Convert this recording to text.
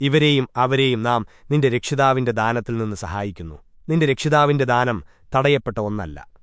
ഇവരെയും അവരെയും നാം നിന്റെ രക്ഷിതാവിന്റെ ദാനത്തിൽ നിന്ന് സഹായിക്കുന്നു. നിന്റെ രക്ഷിതാവിന്റെ ദാനം തടയപ്പെട്ട ഒന്നല്ല.